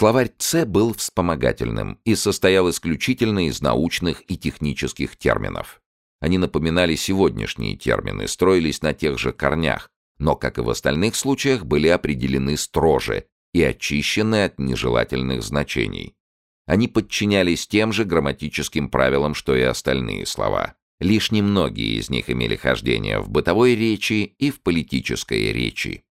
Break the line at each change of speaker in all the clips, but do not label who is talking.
Словарь Ц был вспомогательным и состоял исключительно из научных и технических терминов. Они напоминали сегодняшние термины, строились на тех же корнях, но, как и в остальных случаях, были определены строже и очищены от нежелательных значений. Они подчинялись тем же грамматическим правилам, что и остальные слова. Лишь немногие из них имели хождение в бытовой речи и в политической речи.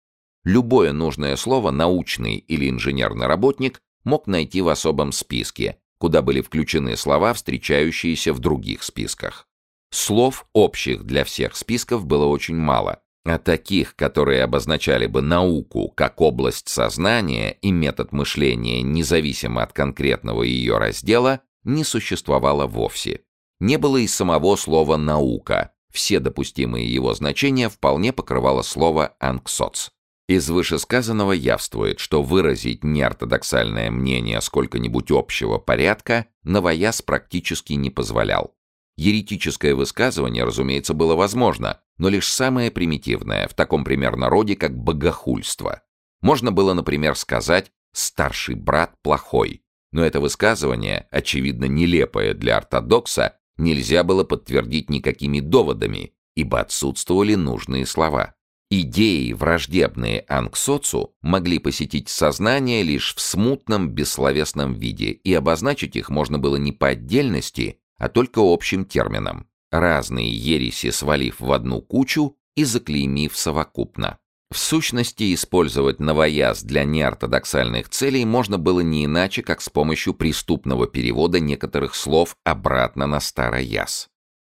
Любое нужное слово научный или инженерный работник мог найти в особом списке, куда были включены слова, встречающиеся в других списках. Слов, общих для всех списков, было очень мало, а таких, которые обозначали бы науку как область сознания и метод мышления, независимо от конкретного ее раздела, не существовало вовсе. Не было и самого слова «наука». Все допустимые его значения вполне покрывало слово «анксоц». Из вышесказанного явствует, что выразить неортодоксальное мнение сколько-нибудь общего порядка новояз практически не позволял. Еретическое высказывание, разумеется, было возможно, но лишь самое примитивное, в таком примерно роде, как богохульство. Можно было, например, сказать «старший брат плохой», но это высказывание, очевидно нелепое для ортодокса, нельзя было подтвердить никакими доводами, ибо отсутствовали нужные слова. Идеи, враждебные анксоцу, могли посетить сознание лишь в смутном, бессловесном виде, и обозначить их можно было не по отдельности, а только общим термином, разные ереси свалив в одну кучу и заклеймив совокупно. В сущности, использовать новояз для неортодоксальных целей можно было не иначе, как с помощью преступного перевода некоторых слов обратно на старояз.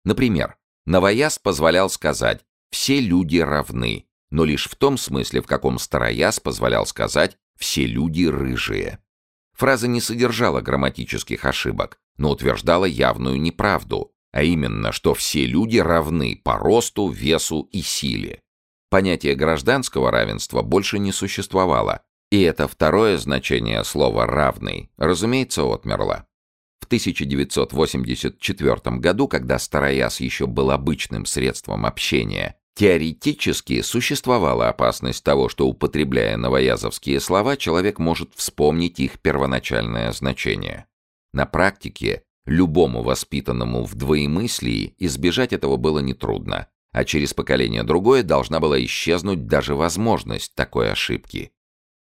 Например, новояз позволял сказать «все люди равны», но лишь в том смысле, в каком старояз позволял сказать «все люди рыжие». Фраза не содержала грамматических ошибок, но утверждала явную неправду, а именно, что все люди равны по росту, весу и силе. Понятие гражданского равенства больше не существовало, и это второе значение слова «равный», разумеется, отмерло. В 1984 году, когда старояз еще был обычным средством общения, Теоретически существовала опасность того, что, употребляя новоязовские слова, человек может вспомнить их первоначальное значение. На практике любому воспитанному в двоемыслии избежать этого было нетрудно, а через поколение другое должна была исчезнуть даже возможность такой ошибки.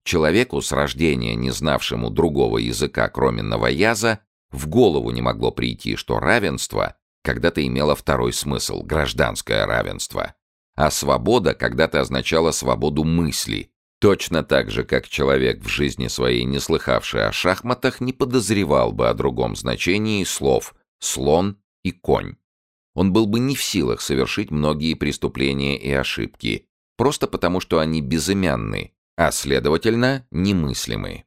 Человеку с рождения, не знавшему другого языка, кроме новояза, в голову не могло прийти, что равенство когда-то имело второй смысл – гражданское равенство а свобода когда-то означала свободу мысли, точно так же, как человек в жизни своей, не слыхавший о шахматах, не подозревал бы о другом значении слов «слон» и «конь». Он был бы не в силах совершить многие преступления и ошибки, просто потому что они безымянны, а, следовательно, немыслимы.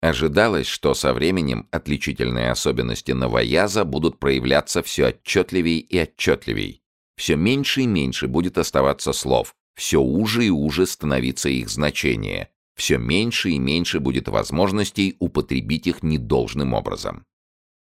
Ожидалось, что со временем отличительные особенности новояза будут проявляться все отчетливей и отчетливей, все меньше и меньше будет оставаться слов, все уже и уже становится их значение, все меньше и меньше будет возможностей употребить их недолжным образом.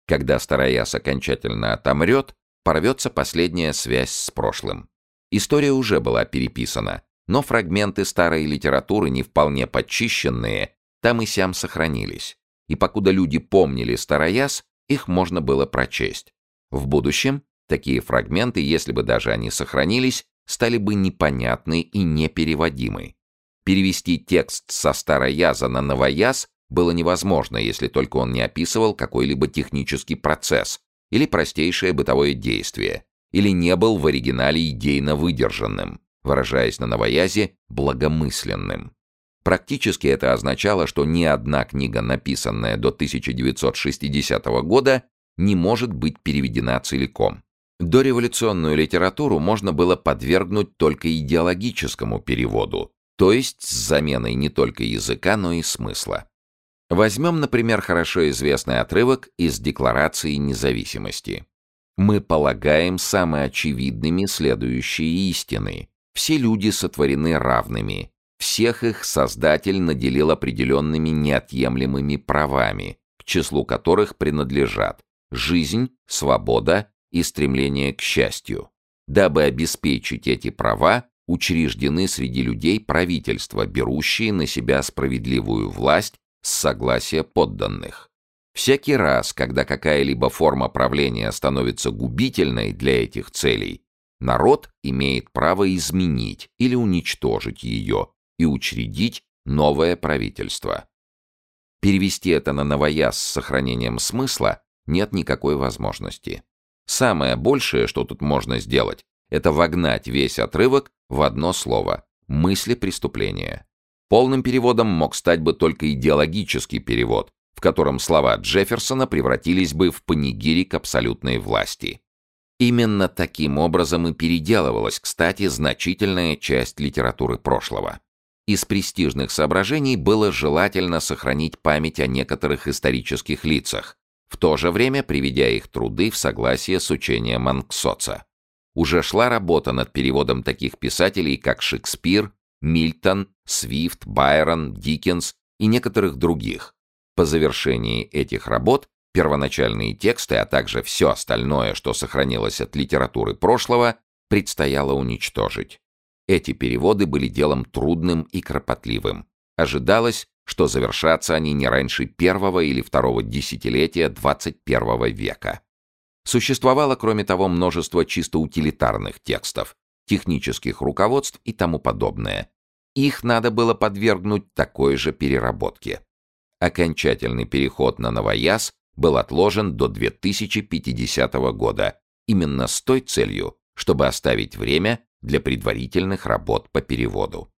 Когда старояс окончательно отомрет, порвется последняя связь с прошлым. История уже была переписана, но фрагменты старой литературы, не вполне подчищенные, там и сям сохранились. И покуда люди помнили старояс, их можно было прочесть. В будущем Такие фрагменты, если бы даже они сохранились, стали бы непонятны и непереводимы. Перевести текст со старояза на новояз было невозможно, если только он не описывал какой-либо технический процесс или простейшее бытовое действие, или не был в оригинале идейно выдержанным, выражаясь на новоязе, благомысленным. Практически это означало, что ни одна книга, написанная до 1960 года, не может быть переведена целиком. Дореволюционную литературу можно было подвергнуть только идеологическому переводу, то есть с заменой не только языка, но и смысла. Возьмем, например, хорошо известный отрывок из Декларации независимости. Мы полагаем самоочевидными следующие истины. Все люди сотворены равными. Всех их Создатель наделил определенными неотъемлемыми правами, к числу которых принадлежат жизнь, свобода, и стремление к счастью. Дабы обеспечить эти права, учреждены среди людей правительства, берущие на себя справедливую власть с согласия подданных. Всякий раз, когда какая-либо форма правления становится губительной для этих целей, народ имеет право изменить или уничтожить ее и учредить новое правительство. Перевести это на новояз с сохранением смысла нет никакой возможности. Самое большее, что тут можно сделать, это вогнать весь отрывок в одно слово «мысли преступления». Полным переводом мог стать бы только идеологический перевод, в котором слова Джефферсона превратились бы в панигирик абсолютной власти. Именно таким образом и переделывалась, кстати, значительная часть литературы прошлого. Из престижных соображений было желательно сохранить память о некоторых исторических лицах, в то же время приведя их труды в согласие с учением Манксоца. Уже шла работа над переводом таких писателей, как Шекспир, Мильтон, Свифт, Байрон, Диккенс и некоторых других. По завершении этих работ первоначальные тексты, а также все остальное, что сохранилось от литературы прошлого, предстояло уничтожить. Эти переводы были делом трудным и кропотливым. Ожидалось, что завершатся они не раньше первого или второго десятилетия 21 века. Существовало, кроме того, множество чисто утилитарных текстов, технических руководств и тому подобное. Их надо было подвергнуть такой же переработке. Окончательный переход на новояз был отложен до 2050 года, именно с той целью, чтобы оставить время для предварительных работ по переводу.